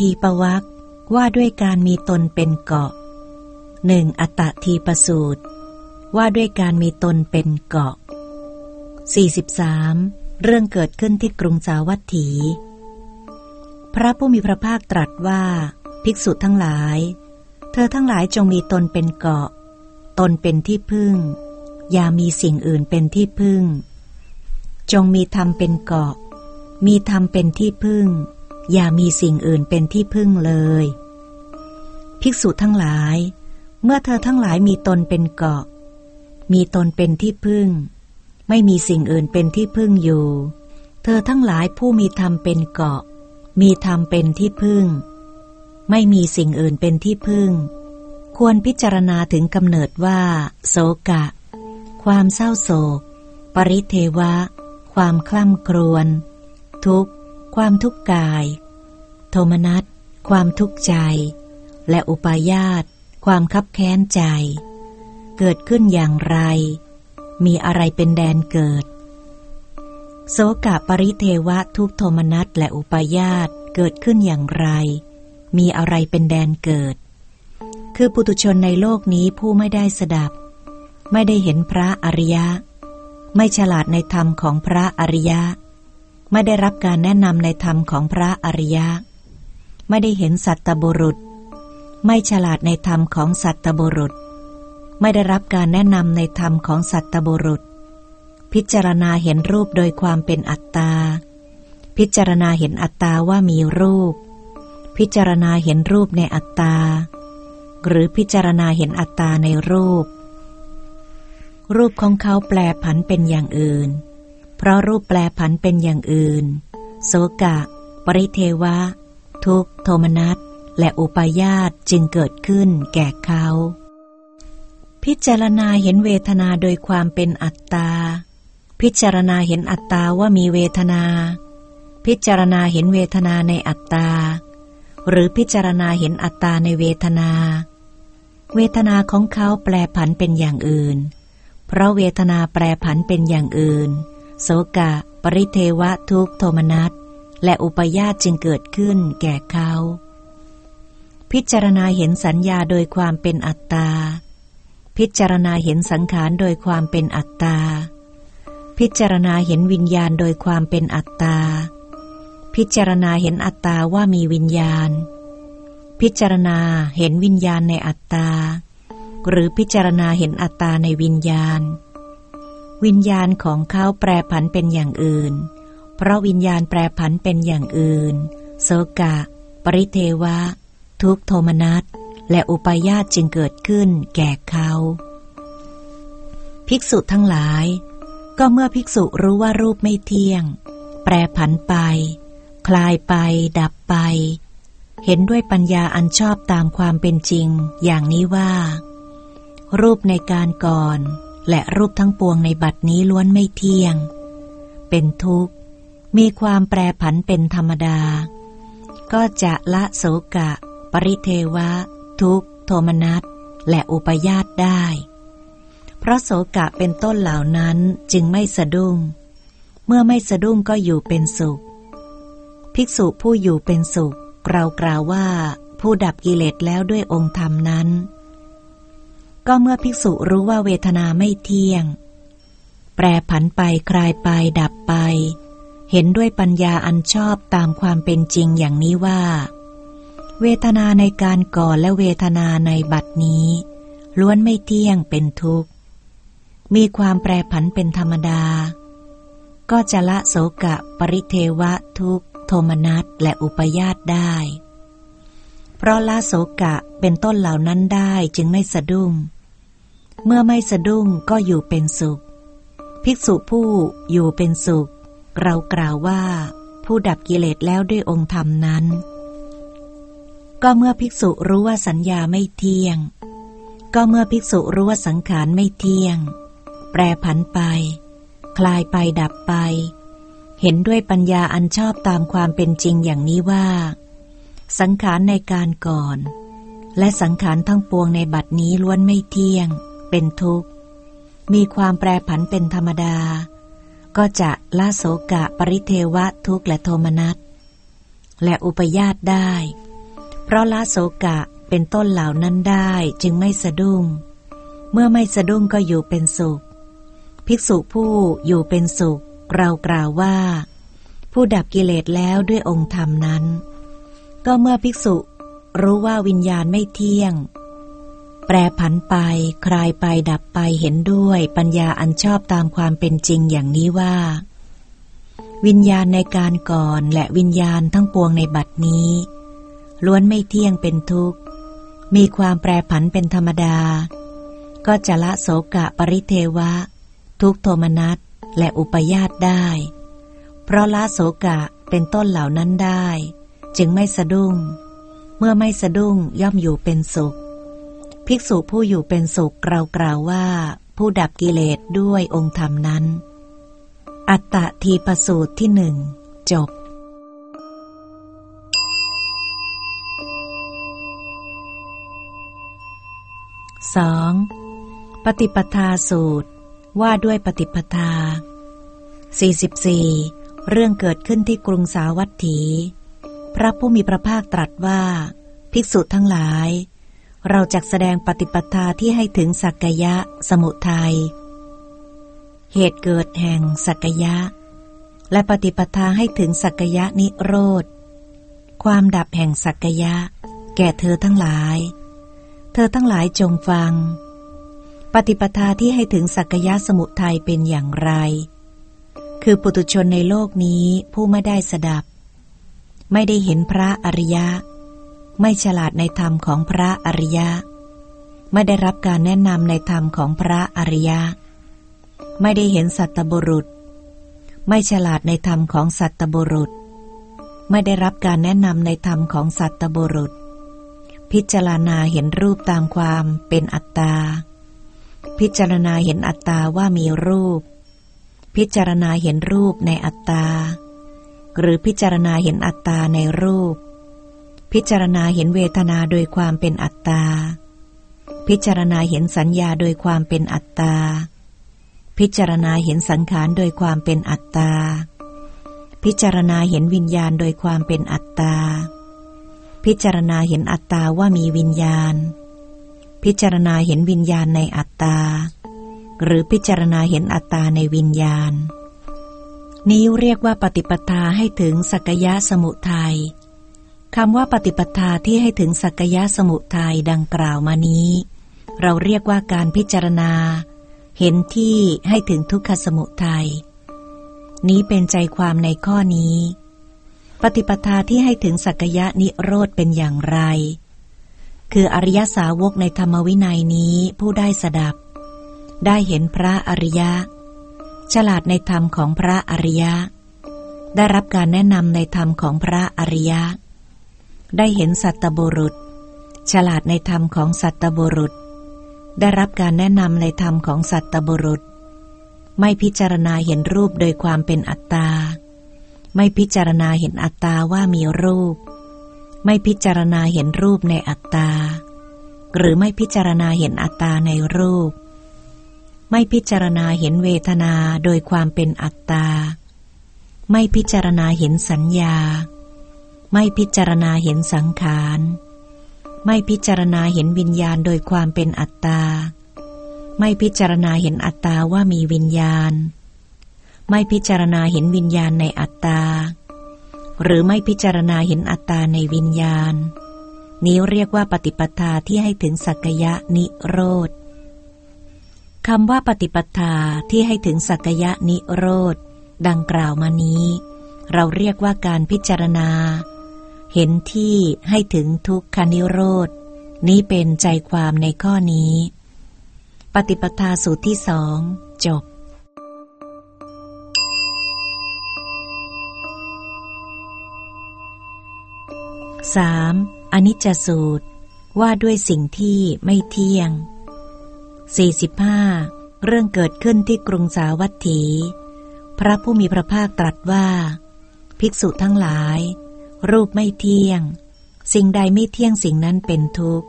ทีปวักว่าด้วยการมีตนเป็นเกาะหนึ่งอัตทีประสูตร ว่าด้วยการมีตนเป็นเกาะ 43. เรื่องเกิดขึ้นที่กรุงสาวัตถี พระผู้มีพระภาคตรัสว่า ภิกษุทั้งหลาย เธอทั้งหลายจงมีตนเป็นเกาะ ตนเป็นที่พึ่ง อย่ามีสิ่งอื่นเป็นที่พึ่ง จงมีธรรมเป็นเกาะ มีธรรมเป็นที่พึ่ง อย่ามีสิ่งอื่นเป็นที่พึ่งเลย ภิกษุทั้งหลาย เมื่อเธอทั้งหลายมีตนเป็นเกาะ มีตนเป็นที่พึ่ง ไม่มีสิ่งอื่นเป็นที่พึ่งอยู่ เธอทั้งหลายผู้มีธรรมเป็นเกาะ มีธรรมเป็นที่พึ่ง ไม่มีสิ่งอื่นเป็นที่พึ่ง ควรพิจารณาถึงกำเนิดว่า โศกะ ความเศร้าโศก ปริเทวะ ความคล่ำครวญทุกข์ ความทุกข์กาย โทมนัส ความทุกข์ใจ และอุปาญาต ความคับแค้นใจ เกิดขึ้นอย่างไร มีอะไรเป็นแดนเกิด โสกะปริเทวะทุกโทมนัสและอุปาญาตเกิดขึ้นอย่างไร มีอะไรเป็นแดนเกิด คือปุตุชนในโลกนี้ผู้ไม่ได้สดับ ไม่ได้เห็นพระอริยะ ไม่ฉลาดในธรรมของพระอริยะ ไม่ได้รับการแนะนำในธรรมของพระอริยะ ไม่ได้เห็นสัตบุรุษ ไม่ฉลาดในธรรมของสัตบุรุษ ไม่ได้รับการแนะนำในธรรมของสัตบุรุษ พิจารณาเห็นรูปโดยความเป็นอัตตา พิจารณาเห็นอัตตาว่ามีรูป พิจารณาเห็นรูปในอัตตา หรือพิจารณาเห็นอัตตาในรูป รูปของเขาแปลผันเป็นอย่างอื่น เพราะรูปแปลผันเป็นอย่างอื่น โสกะ ปริเทวะ ทุกโทมนัสและอุปายาตจึงเกิดขึ้นแก่เขา พิจารณาเห็นเวทนาโดยความเป็นอัตตา พิจารณาเห็นอัตตาว่ามีเวทนา พิจารณาเห็นเวทนาในอัตตา หรือพิจารณาเห็นอัตตาในเวทนา เวทนาของเขาแปลผันเป็นอย่างอื่น เพราะเวทนาแปลผันเป็นอย่างอื่น โสกะ ปริเทวะทุกโทมนัสและอุปยาตจึงเกิดขึ้นแก่เขา พิจารณาเห็นสัญญาโดยความเป็นอัตตา พิจารณาเห็นสังขารโดยความเป็นอัตตา พิจารณาเห็นวิญญาณโดยความเป็นอัตตา พิจารณาเห็นอัตตาว่ามีวิญญาณ พิจารณาเห็นวิญญาณในอัตตา หรือพิจารณาเห็นอัตตาในวิญญาณ วิญญาณของเขาแปรผันเป็นอย่างอื่น เพราะวิญญาณแปรผันเป็นอย่างอื่น โสกะ ปริเทวะ ทุกโทมนัส และอุปยาตจึงเกิดขึ้นแก่เขา ภิกษุทั้งหลาย ก็เมื่อภิกษุรู้ว่ารูปไม่เที่ยง แปรผันไป คลายไป ดับไป เห็นด้วยปัญญาอันชอบตามความเป็นจริง อย่างนี้ว่า รูปในการก่อน และรูปทั้งปวงในบัดนี้ล้วนไม่เที่ยง เป็นทุกข์ มีความแปรผันเป็นธรรมดา ก็จะละโสกะ ปริเทวะ ทุกโทมนัสและอุปยาตได้ เพราะโสกะเป็นต้นเหล่านั้นจึงไม่สะดุ้ง เมื่อไม่สะดุ้งก็อยู่เป็นสุข ภิกษุผู้อยู่เป็นสุข เรากล่าวว่าผู้ดับกิเลสแล้วด้วยองค์ธรรมนั้น ก็เมื่อภิกษุรู้ว่าเวทนาไม่เที่ยง แปรผันไปคลายไปดับไป เห็นด้วยปัญญาอันชอบตามความเป็นจริงอย่างนี้ว่า เวทนาในการก่อนและเวทนาในบัดนี้ ล้วนไม่เที่ยงเป็นทุกข์ มีความแปรผันเป็นธรรมดา ก็จะละโสกะปริเทวะทุกโทมนัสและอุปยาตได้ เพราะละโสกะเป็นต้นเหล่านั้นได้จึงไม่สะดุ้ง เมื่อไม่สะดุ้งก็อยู่เป็นสุข ภิกษุผู้อยู่เป็นสุข เรากล่าวว่า ผู้ดับกิเลสแล้วด้วยองค์ธรรมนั้น ก็เมื่อภิกษุรู้ว่าสัญญาไม่เที่ยง ก็เมื่อภิกษุรู้ว่าสังขารไม่เที่ยง แปรผันไป คลายไปดับไป เห็นด้วยปัญญาอันชอบตามความเป็นจริงอย่างนี้ว่า สังขารในการก่อน และสังขารทั้งปวงในบัดนี้ล้วนไม่เที่ยง เป็นทุกข์ มีความแปรผันเป็นธรรมดา ก็จะละโสกะปริเทวะทุกข์และโทมนัสและอุปยาตได้ เพราะละโสกะเป็นต้นเหล่านั้นได้จึงไม่สะดุ้ง เมื่อไม่สะดุ้งก็อยู่เป็นสุข ภิกษุผู้อยู่เป็นสุข เรากล่าวว่า ผู้ดับกิเลสแล้วด้วยองค์ธรรมนั้น ก็เมื่อภิกษุรู้ว่าวิญญาณไม่เที่ยง แปรผันไป คลายไปดับไปเห็นด้วยปัญญาอันชอบตามความเป็นจริงอย่างนี้ว่า วิญญาณในการก่อนและวิญญาณทั้งปวงในบัดนี้ ล้วนไม่เที่ยงเป็นทุกข์ มีความแปรผันเป็นธรรมดา ก็จะละโสกะปริเทวะ ทุกโทมนัสและอุปยาตได้ เพราะละโสกะเป็นต้นเหล่านั้นได้ จึงไม่สะดุ้ง เมื่อไม่สะดุ้งย่อมอยู่เป็นสุข ภิกษุผู้อยู่เป็นสุขเรากล่าวว่า ผู้ดับกิเลสด้วยองค์ธรรมนั้น อัตตะทีประสูตรที่หนึ่งจบ 2. ปฏิปทาสูตรว่าด้วยปฏิปทา 44. เรื่องเกิดขึ้นที่กรุงสาวัตถี พระผู้มีพระภาคตรัสว่า ภิกษุทั้งหลาย เราจะแสดงปฏิปทาที่ให้ถึงสักยะสมุทัยเหตุเกิดแห่งสักยะ และปฏิปทาให้ถึงสักยะนิโรธ ความดับแห่งสักยะ แก่เธอทั้งหลาย เธอทั้งหลายจงฟัง ปฏิปทาที่ให้ถึงสักยะสมุทัยเป็นอย่างไร คือปุตุชนในโลกนี้ผู้ไม่ได้สดับ ไม่ได้เห็นพระอริยะ ไม่ฉลาดในธรรมของพระอริยะ ไม่ได้รับการแนะนำในธรรมของพระอริยะ ไม่ได้เห็นสัตบุรุษ ไม่ฉลาดในธรรมของสัตบุรุษ ไม่ได้รับการแนะนำในธรรมของสัตบุรุษ พิจารณาเห็นรูปตามความเป็นอัตตา พิจารณาเห็นอัตตาว่ามีรูป พิจารณาเห็นรูปในอัตตา หรือพิจารณาเห็นอัตตาในรูป พิจารณาเห็นเวทนาโดยความเป็นอัตตา พิจารณาเห็นสัญญาโดยความเป็นอัตตา พิจารณาเห็นสังขารโดยความเป็นอัตตา พิจารณาเห็นวิญญาณโดยความเป็นอัตตา พิจารณาเห็นอัตตาว่ามีวิญญาณ พิจารณาเห็นวิญญาณในอัตตา หรือพิจารณาเห็นอัตตาในวิญญาณ นี้เรียกว่าปฏิปทาให้ถึงสักยะสมุทัยคำว่าปฏิปทาที่ให้ถึงสักยะสมุทัยดังกล่าวมานี้ เราเรียกว่าการพิจารณา เห็นที่ให้ถึงทุกขสมุทัยนี้เป็นใจความในข้อนี้ ปฏิปทาที่ให้ถึงสักยะนิโรธเป็นอย่างไร คืออริยสาวกในธรรมวินัยนี้ผู้ได้สดับ ได้เห็นพระอริยะ ฉลาดในธรรมของพระอริยะ ได้รับการแนะนำในธรรมของพระอริยะ ได้เห็นสัตบุรุษ ฉลาดในธรรมของสัตบุรุษ ได้รับการแนะนำในธรรมของสัตบุรุษ ไม่พิจารณาเห็นรูปโดยความเป็นอัตตา ไม่พิจารณาเห็นอัตตาว่ามีรูป ไม่พิจารณาเห็นรูปในอัตตา หรือไม่พิจารณาเห็นอัตตาในรูป ไม่พิจารณาเห็นเวทนาโดยความเป็นอัตตา ไม่พิจารณาเห็นสัญญา ไม่พิจารณาเห็นสังขาร ไม่พิจารณาเห็นวิญญาณโดยความเป็นอัตตา ไม่พิจารณาเห็นอัตตาว่ามีวิญญาณ ไม่พิจารณาเห็นวิญญาณในอัตตา หรือไม่พิจารณาเห็นอัตตาในวิญญาณ นี้เรียกว่าปฏิปทาที่ให้ถึงสักยะนิโรธ คำว่าปฏิปทาที่ให้ถึงสักยะนิโรธ ดังกล่าวมานี้ เราเรียกว่าการพิจารณา เห็นที่ให้ถึงทุกขานิโรธ นี้เป็นใจความในข้อนี้ ปฏิปทาสูตรที่สอง จบสามอนิจจสูตรว่าด้วยสิ่งที่ไม่เที่ยง 45 เรื่องเกิดขึ้นที่กรุงสาวัตถี พระผู้มีพระภาคตรัสว่า ภิกษุทั้งหลาย รูปไม่เที่ยง สิ่งใดไม่เที่ยงสิ่งนั้นเป็นทุกข์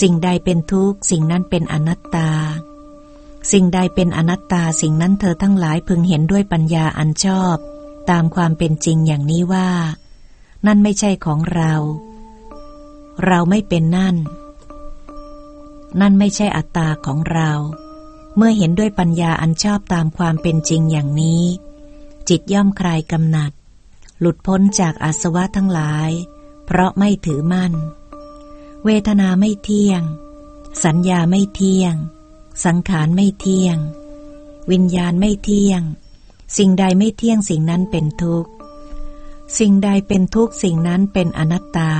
สิ่งใดเป็นทุกข์ สิ่งนั้นเป็นอนัตตา สิ่งใดเป็นอนัตตาสิ่งนั้นเธอทั้งหลายพึงเห็นด้วยปัญญาอันชอบ ตามความเป็นจริงอย่างนี้ว่า นั่นไม่ใช่ของเรา เราไม่เป็นนั่น นั่นไม่ใช่อัตตาของเรา เมื่อเห็นด้วยปัญญาอันชอบตามความเป็นจริงอย่างนี้ จิตย่อมคลายกำหนัด หลุดพ้นจากอาสวะทั้งหลาย เพราะไม่ถือมั่น เวทนาไม่เที่ยง สัญญาไม่เที่ยง สังขารไม่เที่ยง วิญญาณไม่เที่ยง สิ่งใดไม่เที่ยงสิ่งนั้นเป็นทุกข์ สิ่งใดเป็นทุกข์สิ่งนั้นเป็นอนัตตา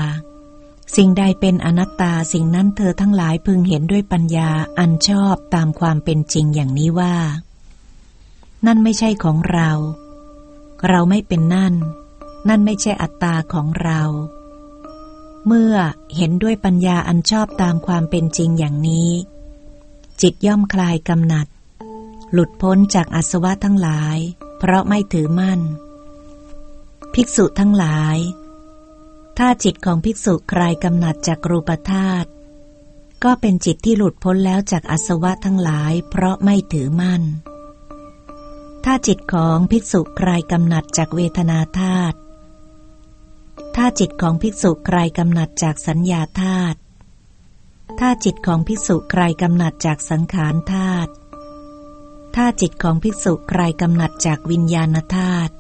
สิ่งใดเป็นอนัตตาสิ่งนั้นเธอทั้งหลายพึงเห็นด้วยปัญญาอันชอบตามความเป็นจริงอย่างนี้ว่า นั่นไม่ใช่ของเรา เราไม่เป็นนั่น นั่นไม่ใช่อัตตาของเรา เมื่อเห็นด้วยปัญญาอันชอบตามความเป็นจริงอย่างนี้ จิตย่อมคลายกำหนัด หลุดพ้นจากอาสวะทั้งหลาย เพราะไม่ถือมั่น ภิกษุทั้งหลาย ถ้าจิตของภิกษุคลายกำหนัดจากรูปธาตุก็เป็นจิตที่หลุดพ้นแล้วจากอาสวะทั้งหลาย เพราะไม่ถือมั่น ถ้าจิตของภิกษุคลายกำหนัดจากเวทนาธาตุถ้าจิตของภิกษุคลายกำหนัดจากสัญญาธาตุถ้าจิตของภิกษุใครกำหนัดจากสังขารธาตุถ้าจิตของภิกษุใครกำหนัดจากวิญญาณธาตุ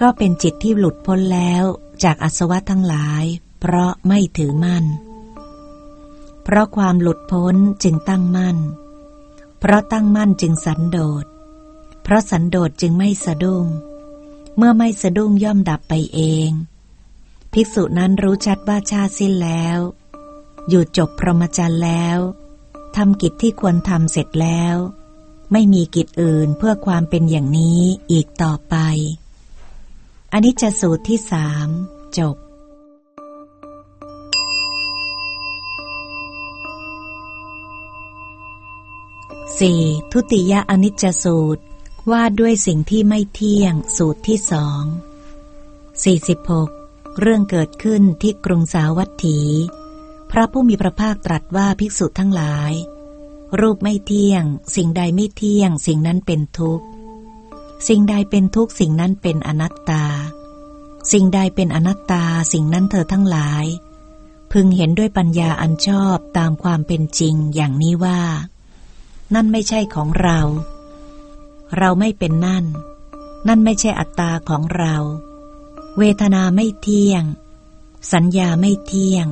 ก็เป็นจิตที่หลุดพ้นแล้ว จากอสวะทั้งหลาย เพราะไม่ถือมั่น เพราะความหลุดพ้นจึงตั้งมั่น เพราะตั้งมั่นจึงสันโดษ เพราะสันโดษจึงไม่สะดุ้ง เมื่อไม่สะดุ้งย่อมดับไปเอง ภิกษุนั้นรู้ชัดว่าชาสิ้นแล้ว อยู่จบพรหมจรรย์แล้วทำกิจที่ควรทำเสร็จแล้ว ไม่มีกิจอื่นเพื่อความเป็นอย่างนี้อีกต่อไปอันนี้จะสูตรที่สาม จบ 4. ทุติยอนิจจสูตร ว่าด้วยสิ่งที่ไม่เที่ยงสูตรที่สอง 46. เรื่องเกิดขึ้นที่กรุงสาวัตถี พระผู้มีพระภาคตรัสว่าภิกษุทั้งหลาย รูปไม่เที่ยง สิ่งใดไม่เที่ยง สิ่งนั้นเป็นทุกข์ สิ่งใดเป็นทุกข์ สิ่งนั้นเป็นอนัตตา สิ่งใดเป็นอนัตตาสิ่งนั้นเธอทั้งหลาย พึงเห็นด้วยปัญญาอันชอบตามความเป็นจริงอย่างนี้ว่า นั่นไม่ใช่ของเรา เราไม่เป็นนั่น นั่นไม่ใช่อัตตาของเรา เวทนาไม่เที่ยง สัญญาไม่เที่ยง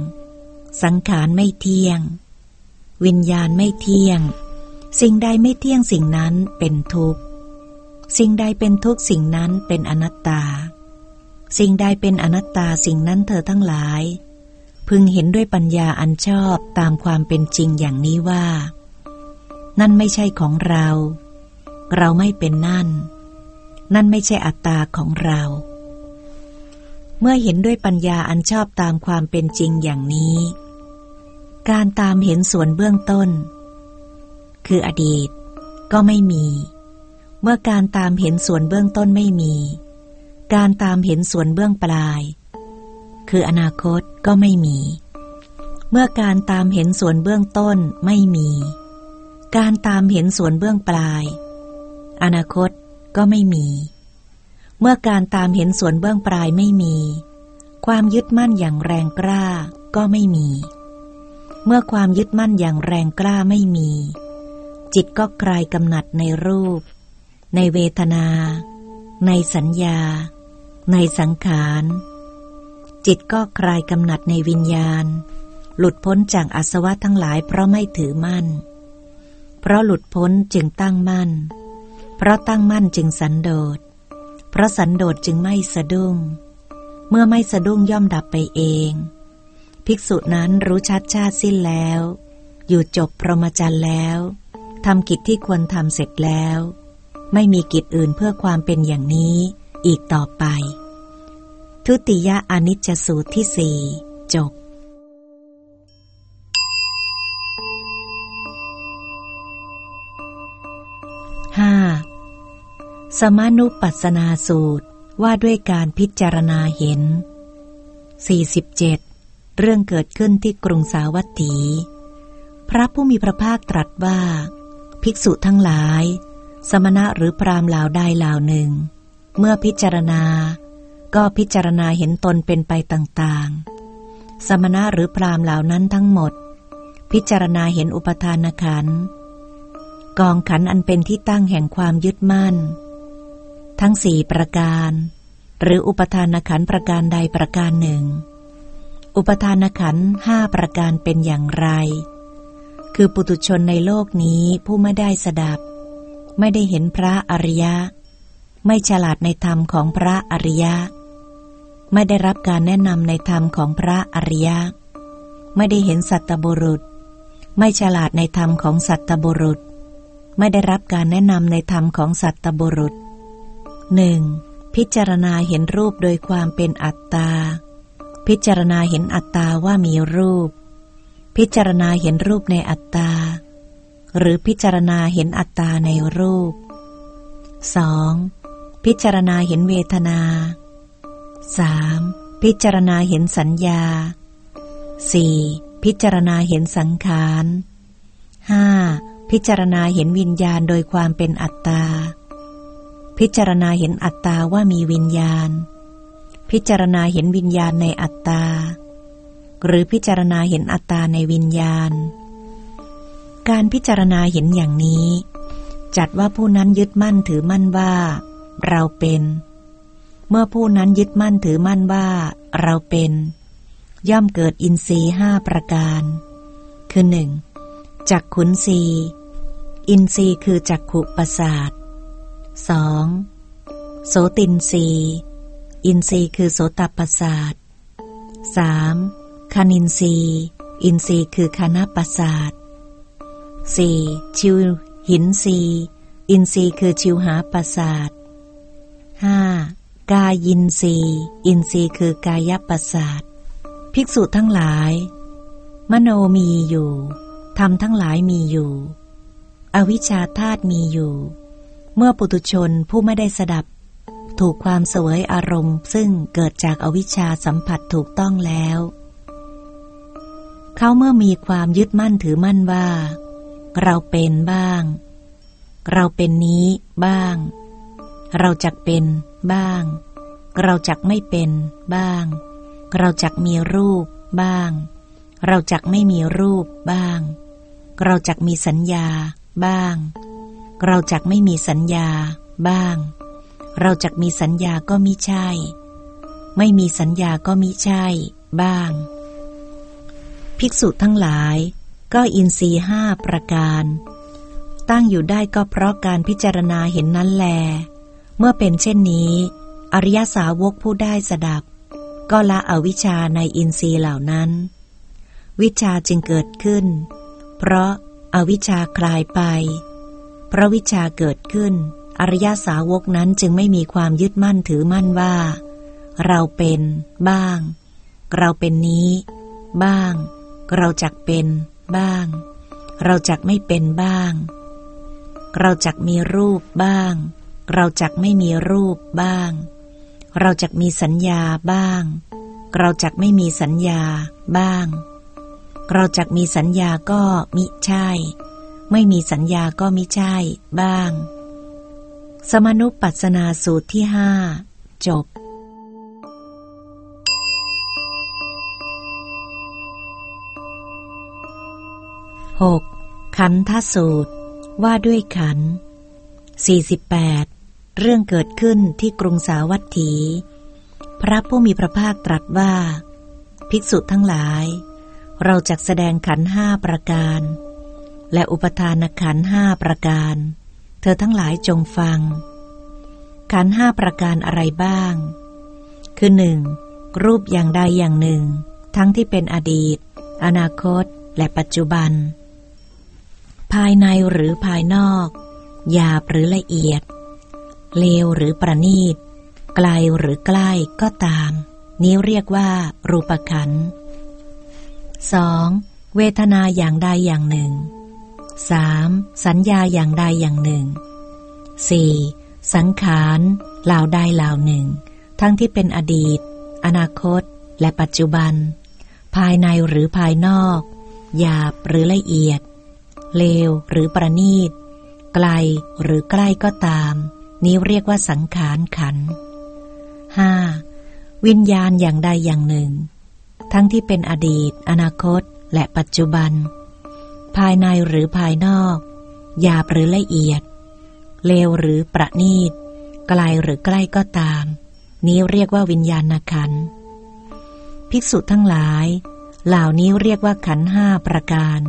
สังขารไม่เที่ยง วิญญาณไม่เที่ยง สิ่งใดไม่เที่ยงสิ่งนั้นเป็นทุกข์ สิ่งใดเป็นทุกข์สิ่งนั้นเป็นอนัตตา สิ่งใดเป็นอนัตตาสิ่งนั้นเธอทั้งหลาย พึงเห็นด้วยปัญญาอันชอบตามความเป็นจริงอย่างนี้ว่า นั่นไม่ใช่ของเรา เราไม่เป็นนั่น นั่นไม่ใช่อัตตาของเรา เมื่อเห็นด้วยปัญญาอันชอบตามความเป็นจริงอย่างนี้ การตามเห็นส่วนเบื้องต้น คืออดีตก็ไม่มี เมื่อการตามเห็นส่วนเบื้องต้นไม่มี การตามเห็นส่วนเบื้องปลาย คืออนาคตก็ไม่มี เมื่อการตามเห็นส่วนเบื้องต้นไม่มี การตามเห็นส่วนเบื้องปลาย อนาคตก็ไม่มี เมื่อการตามเห็นส่วนเบื้องปลายไม่มี ความยึดมั่นอย่างแรงกล้าก็ไม่มี เมื่อความยึดมั่นอย่างแรงกล้าไม่มี จิตก็คลายกำหนัดในรูป ในเวทนา ในสัญญา ในสังขาร จิตก็คลายกำหนัดในวิญญาณ หลุดพ้นจากอสวะทั้งหลายเพราะไม่ถือมั่น เพราะหลุดพ้นจึงตั้งมั่น เพราะตั้งมั่นจึงสันโดษ เพราะสันโดษจึงไม่สะดุ้ง เมื่อไม่สะดุ้งย่อมดับไปเอง ภิกษุนั้นรู้ชัดชาติสิ้นแล้ว อยู่จบพรหมจรรย์แล้วทำกิจที่ควรทำเสร็จแล้ว ไม่มีกิจอื่นเพื่อความเป็นอย่างนี้อีกต่อไป ทุติยอนิจจสูตรที่สี่จบ 5. สมานุปัสนาสูตรว่าด้วยการพิจารณาเห็น 47. เรื่องเกิดขึ้นที่กรุงสาวัตถี พระผู้มีพระภาคตรัสว่า ภิกษุทั้งหลาย สมณะหรือพรามเหล่าใดเหล่าหนึ่ง เมื่อพิจารณา ก็พิจารณาเห็นตนเป็นไปต่างๆ สมณะหรือพรามเหล่านั้นทั้งหมด พิจารณาเห็นอุปทานขัน กองขันอันเป็นที่ตั้งแห่งความยึดมั่น ทั้งสี่ประการ หรืออุปทานขันประการใดประการหนึ่ง อุปทานขันห้าประการเป็นอย่างไร คือปุตุชนในโลกนี้ผู้ไม่ได้สดับ ไม่ได้เห็นพระอริยะไม่ฉลาดในธรรมของพระอริยะ ไม่ได้รับการแนะนำในธรรมของพระอริยะ ไม่ได้เห็นสัตบุรุษ ไม่ฉลาดในธรรมของสัตบุรุษ ไม่ได้รับการแนะนำในธรรมของสัตบุรุษหนึ่งพิจารณาเห็นรูปโดยความเป็นอัตตา พิจารณาเห็นอัตตาว่ามีรูป พิจารณาเห็นรูปในอัตตา หรือพิจารณาเห็นอัตตาในรูป 2. พิจารณาเห็นเวทนา 3. พิจารณาเห็นสัญญา 4. พิจารณาเห็นสังขาร 5. พิจารณาเห็นวิญญาณโดยความเป็นอัตตา พิจารณาเห็นอัตตาว่ามีวิญญาณ พิจารณาเห็นวิญญาณในอัตตา หรือพิจารณาเห็นอัตตาในวิญญาณ การพิจารณาเห็นอย่างนี้ จัดว่าผู้นั้นยึดมั่นถือมั่นว่า เราเป็น เมื่อผู้นั้นยึดมั่นถือมั่นว่าเราเป็น ย่อมเกิดอินทรีห้าประการ คือหนึ่งจักขุนสีอินทรีย์คือจักขุประสาทสองโสตินทรีย์อินทรีย์คือโสตประสาทสามฆานินทรีย์อินทรีย์คือฆานประสาทสี่ชิวหินทรีย์อินทรีย์คือชิวหาประสาทห้า กายินทรีย์อินทรีย์คือกายประสาท ภิกษุทั้งหลาย มโนมีอยู่ธรรมทั้งหลายมีอยู่ อวิชชาธาตุมีอยู่ เมื่อปุตุชนผู้ไม่ได้สดับ ถูกความเสวยอารมณ์ ซึ่งเกิดจากอวิชชาสัมผัสถูกต้องแล้ว เขาเมื่อมีความยึดมั่นถือมั่นว่า เราเป็นบ้าง เราเป็นนี้บ้าง เราจักเป็นบ้าง เราจักไม่เป็นบ้าง เราจักมีรูปบ้าง เราจักไม่มีรูปบ้าง เราจักมีสัญญาบ้าง เราจักไม่มีสัญญาบ้าง เราจักมีสัญญาก็มิใช่ ไม่มีสัญญาก็มิใช่บ้าง ภิกษุทั้งหลาย ก็อินทรีห้าประการ ตั้งอยู่ได้ก็เพราะการพิจารณาเห็นนั้นแล เมื่อเป็นเช่นนี้ อริยสาวกผู้ได้สดับ ก็ละอวิชชาในอินทรีย์เหล่านั้น วิชาจึงเกิดขึ้น เพราะอาวิชชาคลายไป เพราะวิชาเกิดขึ้น อริยสาวกนั้นจึงไม่มีความยึดมั่นถือมั่นว่า เราเป็น บ้าง เราเป็นนี้ บ้าง เราจักเป็นบ้าง เราจักไม่เป็นบ้าง เราจักมีรูปบ้าง เราจักไม่มีรูปบ้าง เราจักมีสัญญาบ้าง เราจักไม่มีสัญญาบ้าง เราจักมีสัญญาก็มิใช่ ไม่มีสัญญาก็มิใช่บ้าง สมนุปัสนาสูตรที่ห้าจบหกขันธสูตรว่าด้วยขันสี่สิบแปด เรื่องเกิดขึ้นที่กรุงสาวัตถี พระผู้มีพระภาคตรัสว่า ภิกษุทั้งหลาย เราจะแสดงขันห้าประการ และอุปทานขันห้าประการ เธอทั้งหลายจงฟัง ขันห้าประการอะไรบ้าง คือหนึ่งรูปอย่างใดอย่างหนึ่ง ทั้งที่เป็นอดีต อนาคต และปัจจุบัน ภายในหรือภายนอกหยาบหรือละเอียด เลวหรือประณีต ไกลหรือใกล้ก็ตาม นี้เรียกว่า รูปขันสองเวทนาอย่างใดอย่างหนึ่งสามสัญญาอย่างใดอย่างหนึ่งสี่สังขารเหล่าใดเหล่าหนึ่ง ทั้งที่เป็นอดีต อนาคต และปัจจุบัน ภายในหรือภายนอก หยาบหรือละเอียด เลวหรือประณีต ไกลหรือใกล้ก็ตาม นี้เรียกว่าสังขารขันห้าวิญญาณอย่างใดอย่างหนึ่ง ทั้งที่เป็นอดีต อนาคต และปัจจุบัน ภายในหรือภายนอกหยาบหรือละเอียด เลวหรือประณีต ไกลหรือใกล้ก็ตาม นี้เรียกว่าวิญญาณขัน ภิกษุทั้งหลาย เหล่านี้เรียกว่าขันห้าประการ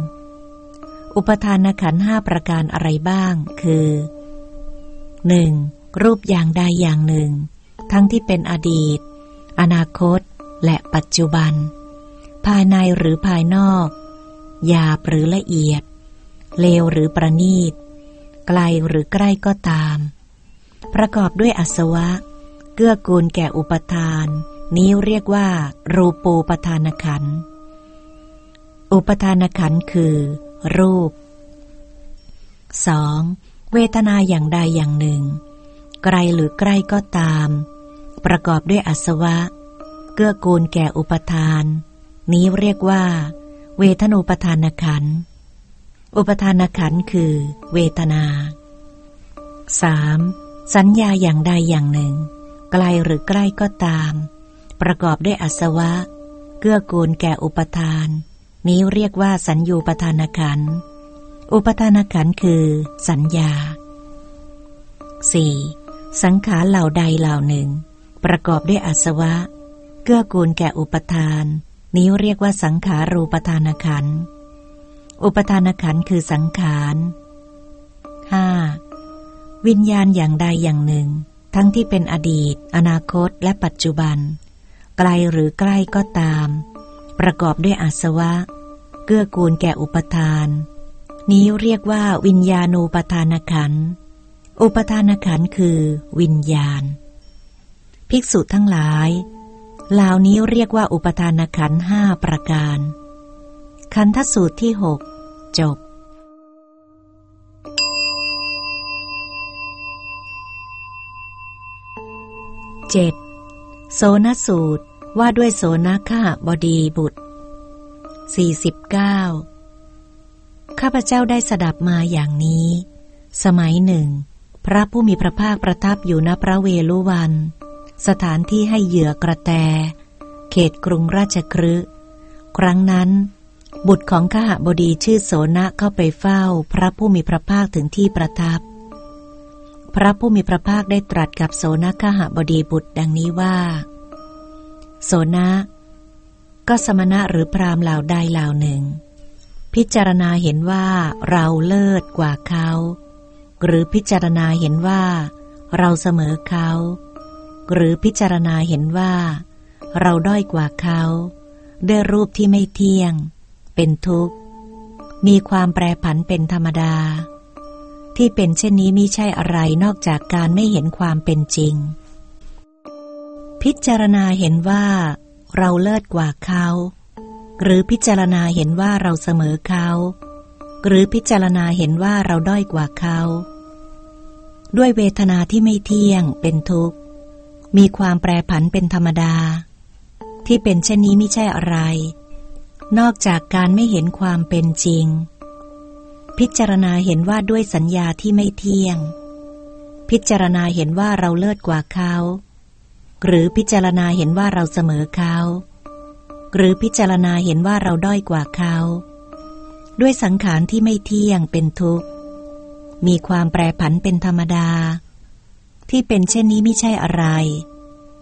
อุปทานขันห้าประการอะไรบ้าง คือ 1. รูปอย่างใดอย่างหนึ่ง ทั้งที่เป็นอดีต อนาคต และปัจจุบัน ภายในหรือภายนอกหยาบหรือละเอียด เลวหรือประณีต ไกลหรือใกล้ก็ตาม ประกอบด้วยอสวะ เกื้อกูลแก่อุปทาน นี้เรียกว่า รูปูปทานขัน อุปทานขันคือ รูป 2. เวทนาอย่างใดอย่างหนึ่ง ไกลหรือใกล้ก็ตาม ประกอบด้วยอสวะ เกื้อกูลแก่อุปทาน นี้เรียกว่า เวทนูปทานขัน อุปทานขันคือ เวทนา 3. สัญญาอย่างใดอย่างหนึ่ง ไกลหรือใกล้ก็ตาม ประกอบด้วยอสวะ เกื้อกูลแก่อุปทาน นี้เรียกว่าสัญญูปทานขัน อุปทานขันคือสัญญา 4. สังขารเหล่าใดเหล่าหนึ่ง ประกอบด้วยอสวะ เกื้อกูลแก่อุปทาน นี้เรียกว่าสังขารูปทานขัน อุปทานขันคือสังขาร 5. วิญญาณอย่างใดอย่างหนึ่ง ทั้งที่เป็นอดีต อนาคตและปัจจุบัน ไกลหรือใกล้ก็ตาม ประกอบด้วยอาสวะ เกื้อกูลแก่อุปทาน นี้เรียกว่าวิญญาณูปทานขัน อุปทานขันคือวิญญาณ ภิกษุทั้งหลาย เหล่านี้เรียกว่าอุปทานขันห้าประการ ขันทสูตรที่หกจบเจ็ดโซนสูตรว่าด้วยโสนาคาบดีบุตร 49 ข้าพเจ้าได้สดับมาอย่างนี้ สมัยหนึ่ง พระผู้มีพระภาคประทับอยู่ณพระเวลุวัน สถานที่ให้เหยื่อกระแต เขตกรุงราชครืครั้งนั้น บุตรของข้าบดีชื่อโสนะเข้าไปเฝ้าพระผู้มีพระภาคถึงที่ประทับ พระผู้มีพระภาคได้ตรัสกับโสนะข้าบดีบุตรดังนี้ว่า โสนะก็สมณะหรือพรามเหล่าใดเหล่าหนึ่ง พิจารณาเห็นว่าเราเลิศกว่าเขา หรือพิจารณาเห็นว่า เราเสมอเขา หรือพิจารณาเห็นว่า เราด้อยกว่าเขา ด้วยรูปที่ไม่เที่ยง เป็นทุกข์ มีความแปรผันเป็นธรรมดา ที่เป็นเช่นนี้มิใช่อะไรนอกจากการไม่เห็นความเป็นจริง พิจารณาเห็นว่า เราเลิศกว่าเขา หรือพิจารณาเห็นว่าเราเสมอเขา หรือพิจารณาเห็นว่าเราด้อยกว่าเขา ด้วยเวทนาที่ไม่เที่ยงเป็นทุกข์ มีความแปรผันเป็นธรรมดา ที่เป็นเช่นนี้ไม่ใช่อะไร นอกจากการไม่เห็นความเป็นจริง พิจารณาเห็นว่าด้วยสัญญาที่ไม่เที่ยง พิจารณาเห็นว่าเราเลิศกว่าเขา หรือพิจารณาเห็นว่าเราเสมอเขา หรือพิจารณาเห็นว่าเราด้อยกว่าเขา ด้วยสังขารที่ไม่เที่ยงเป็นทุกข์ มีความแปรผันเป็นธรรมดา ที่เป็นเช่นนี้ไม่ใช่อะไร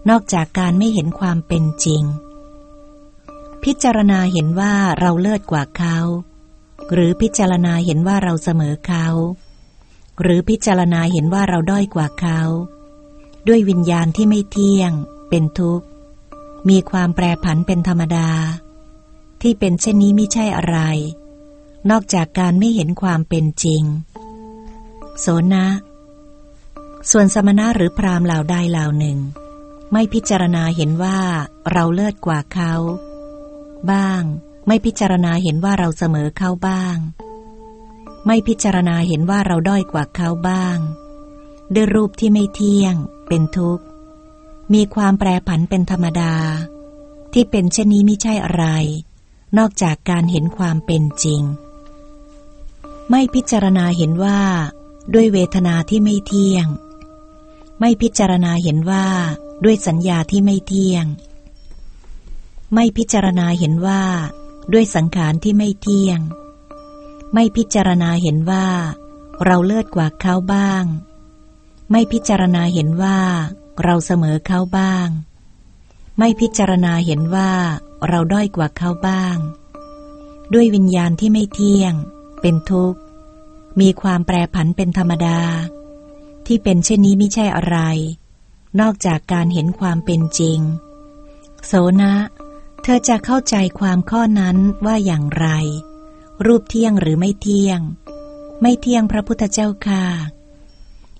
นอกจากการไม่เห็นความเป็นจริง พิจารณาเห็นว่าเราเลิศกว่าเขา หรือพิจารณาเห็นว่าเราเสมอเขา หรือพิจารณาเห็นว่าเราด้อยกว่าเขา ด้วยวิญญาณที่ไม่เที่ยง เป็นทุกข์ มีความแปรผันเป็นธรรมดา ที่เป็นเช่นนี้ไม่ใช่อะไร นอกจากการไม่เห็นความเป็นจริง โสนะ ส่วนสมณะหรือพรามเหล่าใดเหล่าหนึ่ง ไม่พิจารณาเห็นว่าเราเลิศกว่าเขา บ้าง ไม่พิจารณาเห็นว่าเราเสมอเขาบ้าง ไม่พิจารณาเห็นว่าเราด้อยกว่าเขาบ้าง ด้วยรูปที่ไม่เที่ยง เป็นทุกข์ มีความแปรผันเป็นธรรมดา ที่เป็นเช่นนี้ไม่ใช่อะไร นอกจากการเห็นความเป็นจริง ไม่พิจารณาเห็นว่า ด้วยเวทนาที่ไม่เที่ยง ไม่พิจารณาเห็นว่า ด้วยสัญญาที่ไม่เที่ยง ไม่พิจารณาเห็นว่า ด้วยสังขารที่ไม่เที่ยง ไม่พิจารณาเห็นว่า เราเลิศกว่าเขาบ้าง ไม่พิจารณาเห็นว่า เราเสมอเขาบ้าง ไม่พิจารณาเห็นว่าเราด้อยกว่าเขาบ้าง ด้วยวิญญาณที่ไม่เที่ยง เป็นทุกข์ มีความแปรผันเป็นธรรมดา ที่เป็นเช่นนี้ไม่ใช่อะไร นอกจากการเห็นความเป็นจริง โสนะ เธอจะเข้าใจความข้อนั้นว่าอย่างไร รูปเที่ยงหรือไม่เที่ยง ไม่เที่ยงพระพุทธเจ้าค่ะ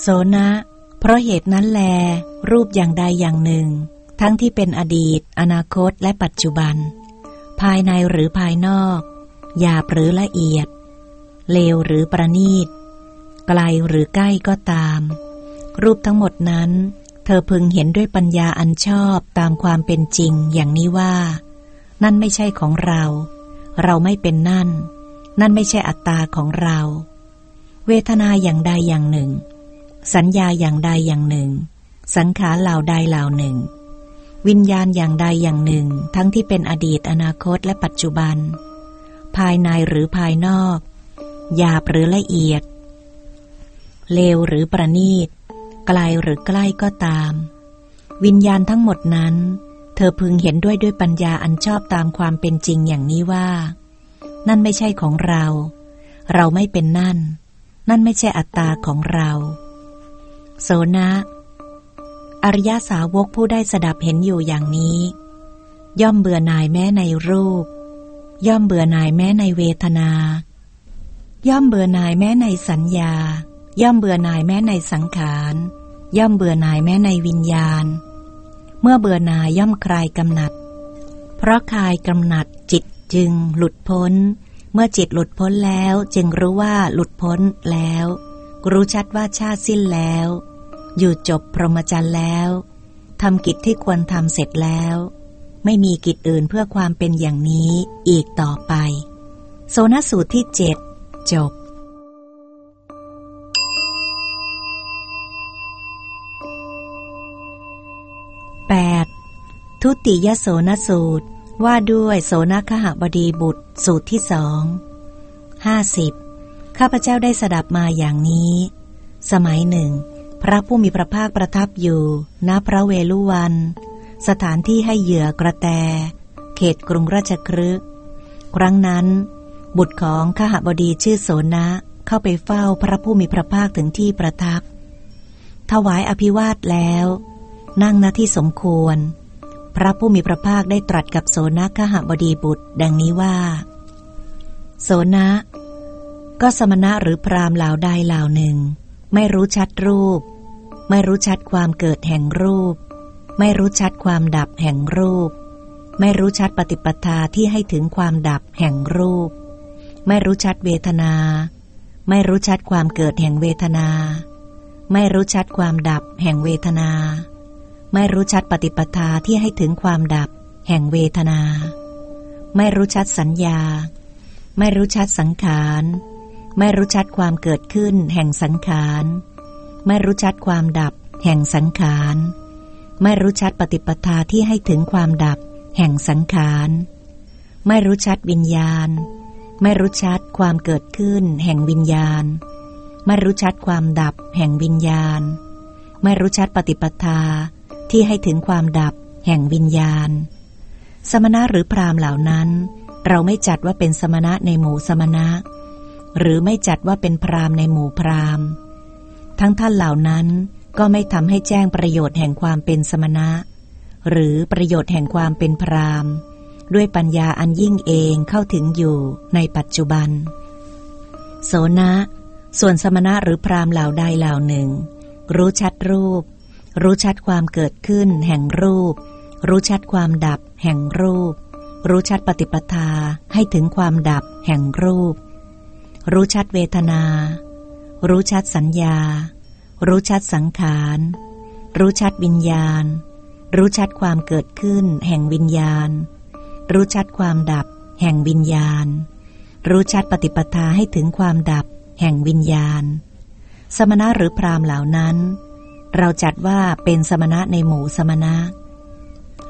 โสนะ เพราะเหตุนั้นแล รูปอย่างใดอย่างหนึ่ง ทั้งที่เป็นอดีต อนาคตและปัจจุบัน ภายในหรือภายนอกหยาบหรือละเอียด เลวหรือประณีต ไกลหรือใกล้ก็ตาม รูปทั้งหมดนั้น เธอพึงเห็นด้วยปัญญาอันชอบตามความเป็นจริงอย่างนี้ว่า นั่นไม่ใช่ของเรา เราไม่เป็นนั่น นั่นไม่ใช่อัตตาของเรา เวทนาอย่างใดอย่างหนึ่ง สัญญาอย่างใดอย่างหนึ่ง สังขารเหล่าใดเหล่าหนึ่ง วิญญาณอย่างใดอย่างหนึ่ง ทั้งที่เป็นอดีตอนาคตและปัจจุบัน ภายในหรือภายนอกหยาบหรือละเอียด เลวหรือประณีต ไกลหรือใกล้ก็ตาม วิญญาณทั้งหมดนั้น เธอพึงเห็นด้วยด้วยปัญญาอันชอบตามความเป็นจริงอย่างนี้ว่า นั่นไม่ใช่ของเรา เราไม่เป็นนั่น นั่นไม่ใช่อัตตาของเรา โสนะ อริยสาวกผู้ได้สดับเห็นอยู่อย่างนี้ ย่อมเบื่อหน่ายแม้ในรูป ย่อมเบื่อหน่ายแม้ในเวทนา ย่อมเบื่อหน่ายแม้ในสัญญา ย่อมเบื่อหน่ายแม้ในสังขาร ย่อมเบื่อหน่ายแม้ในวิญญาณ เมื่อเบื่อหน่ายย่อมคลายกำหนัด เพราะคลายกำหนัดจิตจึงหลุดพ้น เมื่อจิตหลุดพ้นแล้วจึงรู้ว่าหลุดพ้นแล้วรู้ชัดว่าชาติสิ้นแล้ว อยู่จบพรหมจรรย์แล้วทำกิจที่ควรทำเสร็จแล้ว ไม่มีกิจอื่นเพื่อความเป็นอย่างนี้อีกต่อไป โซนสูตรที่เจ็ดจบ 8. ทุติยโสนสูตรว่าด้วยโสนคหบดีบุตรสูตรที่สองห้าสิบข้าพเจ้าได้สดับมาอย่างนี้ สมัยหนึ่ง พระผู้มีพระภาคประทับอยู่ณพระเวลุวัน สถานที่ให้เหยื่อกระแต เขตกรุงราชครึครั้งนั้น บุตรของขหบดีชื่อโสนะเข้าไปเฝ้าพระผู้มีพระภาคถึงที่ประทับ ถวายอภิวาทแล้ว นั่งณที่สมควร พระผู้มีพระภาคได้ตรัสกับโสนะขหบดีบุตร ดังนี้ว่า โสนะก็สมณะหรือพรามเหล่าใดเหล่าหนึ่ง ไม่รู้ชัดรูป ไม่รู้ชัดความเกิดแห่งรูป ไม่รู้ชัดความดับแห่งรูป ไม่รู้ชัดปฏิปทาที่ให้ถึงความดับแห่งรูป ไม่รู้ชัดเวทนา ไม่รู้ชัดความเกิดแห่งเวทนา ไม่รู้ชัดความดับแห่งเวทนา ไม่รู้ชัดปฏิปทาที่ให้ถึงความดับ แห่งเวทนา ไม่รู้ชัดสัญญา ไม่รู้ชัดสังขาร ไม่รู้ชัดความเกิดขึ้นแห่งสังขาร ไม่รู้ชัดความดับแห่งสังขาร ไม่รู้ชัดปฏิปทาที่ให้ถึงความดับแห่งสังขาร ไม่รู้ชัดวิญญาณ ไม่รู้ชัดความเกิดขึ้นแห่งวิญญาณ ไม่รู้ชัดความดับแห่งวิญญาณ ไม่รู้ชัดปฏิปทาที่ให้ถึงความดับแห่งวิญญาณ สมณะหรือพรามเหล่านั้น เราไม่จัดว่าเป็นสมณะในหมู่สมณะ หรือไม่จัดว่าเป็นพรามในหมู่พรามทั้งท่านเหล่านั้นก็ไม่ทำให้แจ้งประโยชน์แห่งความเป็นสมณะ หรือประโยชน์แห่งความเป็นพรามด้วยปัญญาอันยิ่งเองเข้าถึงอยู่ในปัจจุบัน โสนะ ส่วนสมณะหรือพรามเหล่าใดเหล่าหนึ่ง รู้ชัดรูป รู้ชัดความเกิดขึ้นแห่งรูป รู้ชัดความดับแห่งรูป รู้ชัดปฏิปทาให้ถึงความดับแห่งรูป รู้ชัดเวทนา รู้ชัดสัญญา รู้ชัดสังขาร รู้ชัดวิญญาณ รู้ชัดความเกิดขึ้น แห่งวิญญาณ รู้ชัดความดับ แห่งวิญญาณ รู้ชัดปฏิปทาให้ถึงความดับ แห่งวิญญาณ สมณะหรือพรามเหล่านั้น เราจัดว่าเป็นสมณะในหมู่สมณะ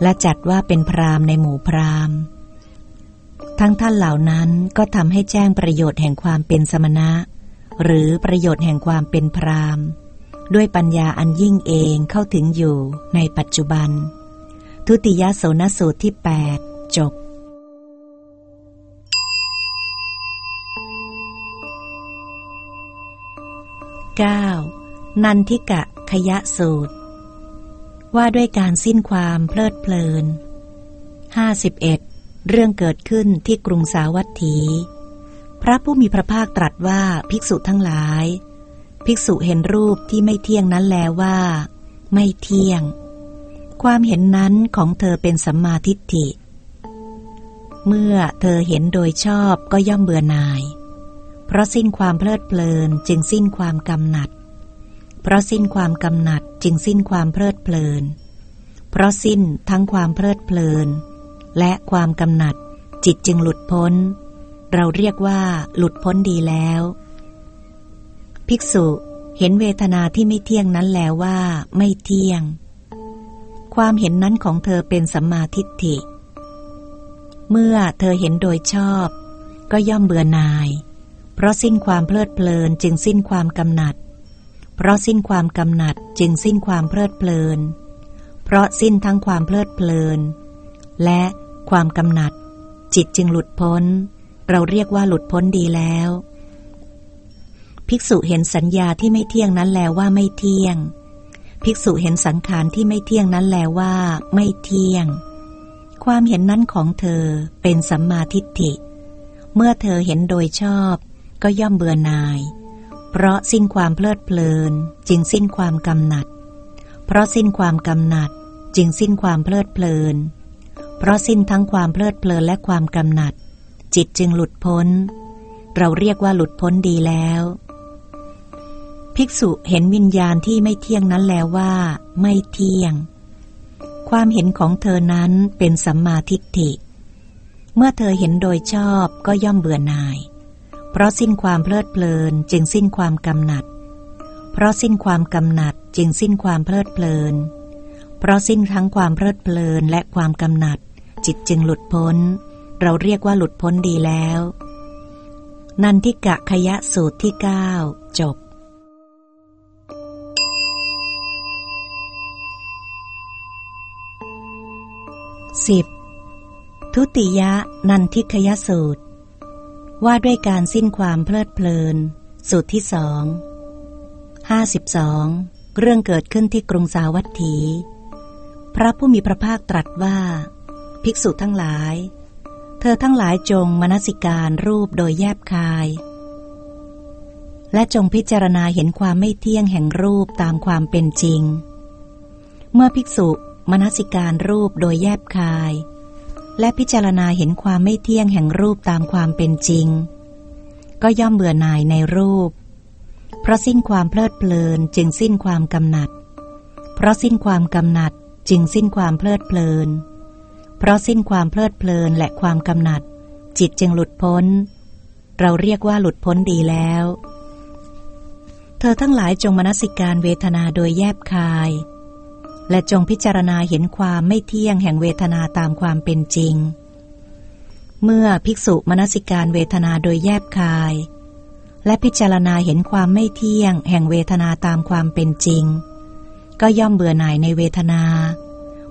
และจัดว่าเป็นพรามในหมู่พราม ทั้งท่านเหล่านั้นก็ทำให้แจ้งประโยชน์แห่งความเป็นสมณะ หรือประโยชน์แห่งความเป็นพรามด้วยปัญญาอันยิ่งเองเข้าถึงอยู่ในปัจจุบัน ทุติยโสนสูตรที่ 8 จบ 9. นันทิกะขยะสูตร ว่าด้วยการสิ้นความเพลิดเพลิน 51. เเรื่องเกิดขึ้นที่กรุงสาวัตถี พระผู้มีพระภาคตรัสว่าภิกษุทั้งหลาย ภิกษุเห็นรูปที่ไม่เที่ยงนั้นแล้วว่า ไม่เที่ยง ความเห็นนั้นของเธอเป็นสัมมาทิฏฐิ เมื่อเธอเห็นโดยชอบก็ย่อมเบื่อหน่าย เพราะสิ้นความเพลิดเพลินจึงสิ้นความกำหนัด เพราะสิ้นความกำหนัดจึงสิ้นความเพลิดเพลิน เพราะสิ้นทั้งความเพลิดเพลิน และความกำหนัด จิตจึงหลุดพ้น เราเรียกว่า หลุดพ้นดีแล้ว ภิกษุเห็นเวทนาที่ไม่เที่ยงนั้นแล้วว่า ไม่เที่ยง ความเห็นนั้นของเธอเป็นสัมมาทิฏฐิ เมื่อเธอเห็นโดยชอบ ก็ย่อมเบื่อหน่าย เพราะสิ้นความเพลิดเพลินจึงสิ้นความกำหนัด เพราะสิ้นความกำหนัดจึงสิ้นความเพลิดเพลิน เพราะสิ้นทั้งความเพลิดเพลิน และ ความกำหนัด จิตจึงหลุดพ้น เราเรียกว่าหลุดพ้นดีแล้ว ภิกษุเห็นสัญญาที่ไม่เที่ยงนั้นแล้วว่าไม่เที่ยง ภิกษุเห็นสังขารที่ไม่เที่ยงนั้นแล้วว่าไม่เที่ยง ความเห็นนั้นของเธอเป็นสัมมาทิฏฐิ เมื่อเธอเห็นโดยชอบก็ย่อมเบื่อหน่าย เพราะสิ้นความเพลิดเพลินจึงสิ้นความกำหนัด เพราะสิ้นความกำหนัดจึงสิ้นความเพลิดเพลิน เพราะสิ้นทั้งความเพลิดเพลินและความกำหนัด จิตจึงหลุดพ้น เราเรียกว่าหลุดพ้นดีแล้ว ภิกษุเห็นวิญญาณที่ไม่เที่ยงนั้นแล้วว่า ไม่เที่ยง ความเห็นของเธอนั้นเป็นสัมมาทิฏฐิ เมื่อเธอเห็นโดยชอบก็ย่อมเบื่อหน่าย เพราะสิ้นความเพลิดเพลินจึงสิ้นความกำหนัด เพราะสิ้นความกำหนัดจึงสิ้นความเพลิดเพลินเพราะสิ้นทั้งความเพลิดเพลินและความกำหนัด จิตจึงหลุดพ้น เราเรียกว่าหลุดพ้นดีแล้ว นันทิกะขยะสูตรที่เก้าจบ 10. ทุติยะนันทิคยสูตร ว่าด้วยการสิ้นความเพลิดเพลิน สูตรที่สองห้าสิบสองเรื่องเกิดขึ้นที่กรุงสาวัตถี พระผู้มีพระภาคตรัสว่า ภิกษุทั้งหลาย เธอทั้งหลายจงมนสิการรูปโดยแยบคาย และจงพิจารณาเห็นความไม่เที่ยงแห่งรูปตามความเป็นจริง เมื่อภิกษุมนสิการรูปโดยแยบคาย และพิจารณาเห็นความไม่เที่ยงแห่งรูปตามความเป็นจริง ก็ย่อมเบื่อหน่ายในรูป เพราะสิ้นความเพลิดเพลินจึงสิ้นความกำหนัด เพราะสิ้นความกำหนัดจึงสิ้นความเพลิดเพลิน เพราะสิ้นความเพลิดเพลินและความกำหนัด จิตจึงหลุดพ้น เราเรียกว่าหลุดพ้นดีแล้ว เธอทั้งหลายจงมนสิการเวทนาโดยแยบคาย และจงพิจารณาเห็นความไม่เที่ยงแห่งเวทนาตามความเป็นจริง เมื่อภิกษุมนสิการเวทนาโดยแยบคาย และพิจารณาเห็นความไม่เที่ยงแห่งเวทนาตามความเป็นจริง ก็ย่อมเบื่อหน่ายในเวทนา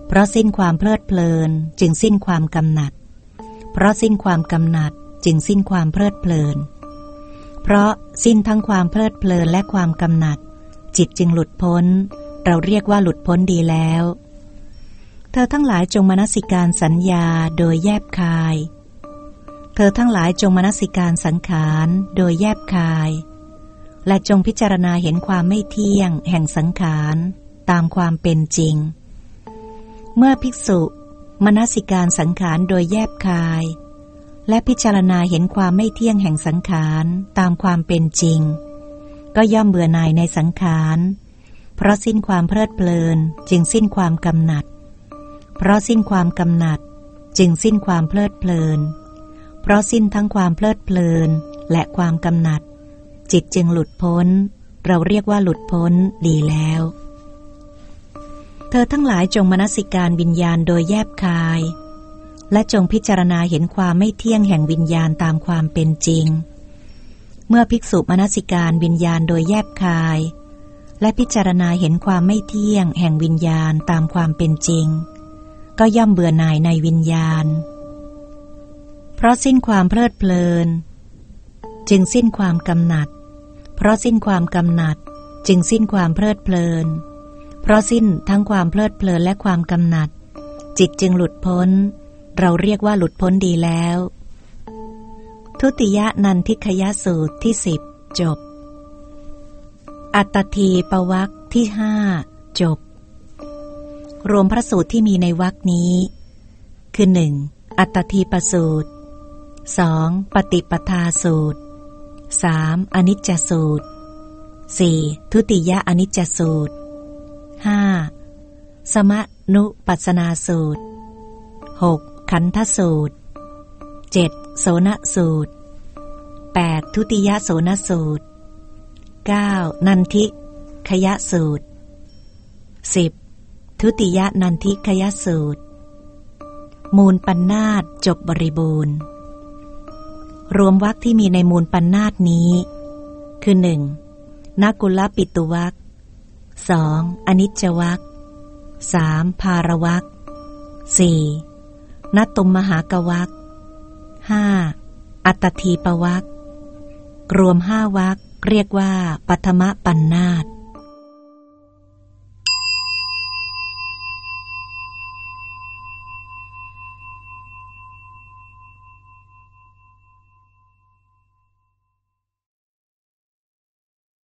เพราะสิ้นความเพลิดเพลินจึงสิ้นความกำหนัด เพราะสิ้นความกำหนัดจึงสิ้นความเพลิดเพลิน เพราะสิ้นทั้งความเพลิดเพลินและความกำหนัด จิตจึงหลุดพ้น เราเรียกว่าหลุดพ้นดีแล้ว เธอทั้งหลายจงมนสิการสัญญาโดยแยบคาย เธอทั้งหลายจงมนสิการสังขารโดยแยบคาย และจงพิจารณาเห็นความไม่เที่ยงแห่งสังขารตามความเป็นจริง เมื่อภิกษุ มนสิการสังขารโดยแยบคาย และพิจารณาเห็นความไม่เที่ยงแห่งสังขารตามความเป็นจริง ก็ย่อมเบื่อหน่ายในสังขารเพราะสิ้นความเพลิดเพลินจึงสิ้นความกำหนัด เพราะสิ้นความกำหนัด จึงสิ้นความเพลิดเพลิน เพราะสิ้นทั้งความเพลิดเพลินและความกำหนัด จิตจึงหลุดพ้น เราเรียกว่าหลุดพ้นดีแล้ว เธอทั้งหลายจงมนสิการวิญญาณโดยแยบคาย และจงพิจารณาเห็นความไม่เที่ยงแห่งวิญญาณตามความเป็นจริง เมื่อภิกษุมนสิการวิญญาณโดยแยบคาย และพิจารณาเห็นความไม่เที่ยงแห่งวิญญาณตามความเป็นจริง ก็ย่อมเบื่อหน่ายในวิญญาณ เพราะสิ้นความเพลิดเพลิน จึงสิ้นความกำหนัด เพราะสิ้นความกำหนัด จึงสิ้นความเพลิดเพลิน เพราะสิ้นทั้งความเพลิดเพลินและความกำหนัด จิตจึงหลุดพ้น เราเรียกว่าหลุดพ้นดีแล้ว ทุติยนันทิคยสูตรที่สิบจบ อัตทีปวักที่ห้าจบ รวมพระสูตรที่มีในวักนี้ คือหนึ่งอัตทีปสูตรสองปฏิปทาสูตรสามอนิจจสูตรสี่ทุติยอนิจจสูตร ห้าสมนุปัสนาสูตรหกขันธสูตรเจ็ดโสนสูตรแปดทุติยโสนสูตรเก้านันทิขยะสูตรสิบทุติยนันทิขยะสูตร มูลปัญนาตจบบริบูรณ์ รวมวรรคที่มีในมูลปัญนาตนี้ คือหนึ่งนักุลปิตุวัค สองอนิจจวัคสามภารวัคสี่นัตตุมมหากวัคห้าอัตถีปวัครวมห้าวัคเรียกว่าปัทมปันนาต